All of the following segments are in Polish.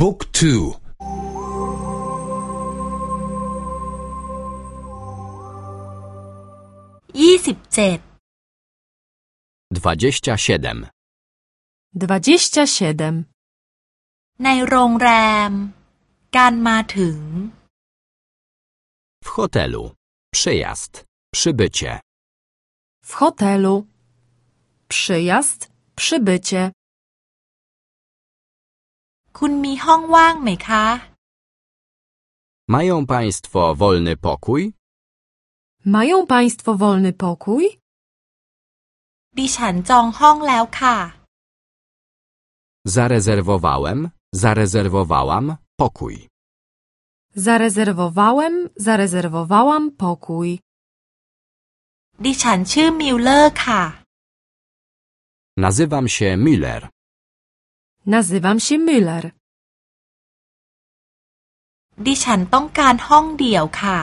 Book 2 ยี่สิบเจ็ด 27. 27. ในโรงแรม การมาถึง W hotelu. Przyjazd. Przybycie. W hotelu. Przyjazd, przybycie. คุณมีห้องว่างไหมคะ Mają Państwo wolny pokój? Mają Państwo wolny pokój? ดิฉันจองห้องแล้วค่ะ Zarezerwowałem, zarezerwowałam pokój. Zarezerwowałem, zarezerwowałam pokój. ดิฉันชื่อมิลเลอร์ค่ะ Nazywam się Müller. Nazywam się Müller. ดิฉันต้องการห้องเดี่ยวค่ะ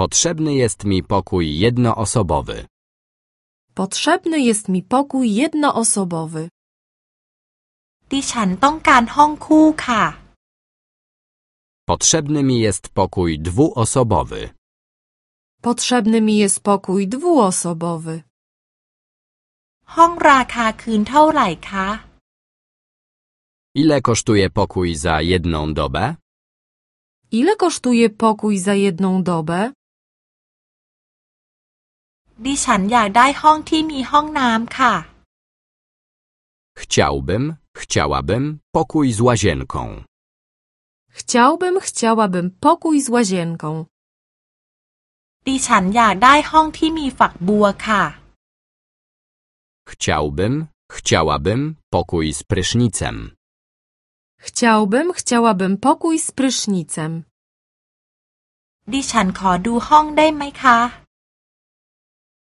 Potrzebny jest mi pokój jednoosobowy. Potrzebny jest mi pokój jednoosobowy. ดิฉันต้องการห้องคู่ค่ะ Potrzebny mi jest pokój dwuosobowy. Potrzebny mi jest pokój dwuosobowy. ห้องราคาคืนเท่าไหร่คะ Ile kosztuje pokój za jedną dobę? Ile kosztuje pokój za jedną dobę? ดิฉันอยากได้ห้องที่มีห้องน้ำค่ะ Chciałbym, chciałabym pokój z łazienką. Chciałbym, chciałabym pokój z łazienką. ดิฉันอยากได้ห้องที่มีฝักบัวค่ะ Chciałbym, chciałabym pokój z prysznicem. Chciałbym, chciałabym pokój z prysznicem. ดิฉันขอดูห้องได้ไหมคะ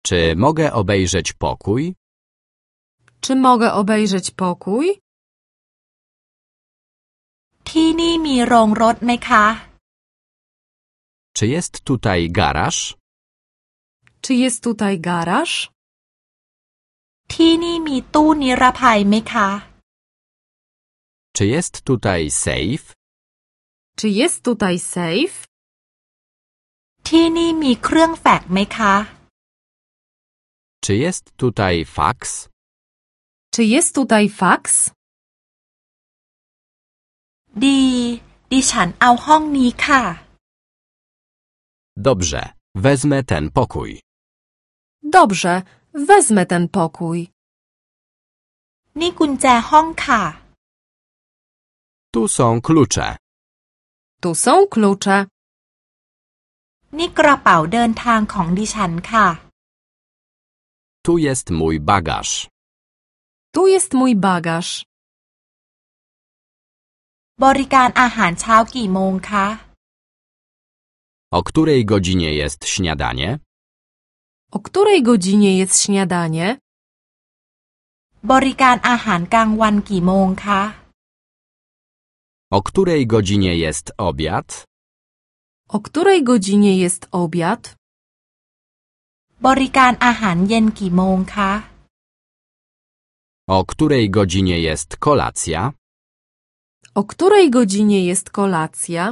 Czy mogę obejrzeć pokój? Czy mogę obejrzeć pokój? ที่นี่มีโรงรถไหมคะ Czy jest tutaj garaż? Czy jest tutaj garaż? ที่นี่มีตู้นิรภัยไหมคะ Czy jest tutaj safe? Czy jest tutaj safe? ที่นี่มีเครื่องแฟกซ์ไหมคะ Czy jest tutaj faks? Czy jest tutaj faks? ดี ดิฉันเอาห้องนี้ค่ะ Dobrze, wezmę ten pokój. Dobrze, wezmę ten pokój. นี่กุญแจห้องค่ะ Tu są klucze. Tu są klucze. นี่กระเป๋าเดินทางของดิฉันค่ะ Tu jest mój bagaż. Tu jest mój bagaż. บริการอาหารเช้ากี่โมงคะ O której godzinie jest śniadanie? O której godzinie jest śniadanie? บริการอาหารกลางวันกี่โมงคะ O której godzinie jest obiad? O której godzinie jest obiad? บริการอาหารเย็นกี่โมงคะ O której godzinie jest kolacja? O której godzinie jest kolacja?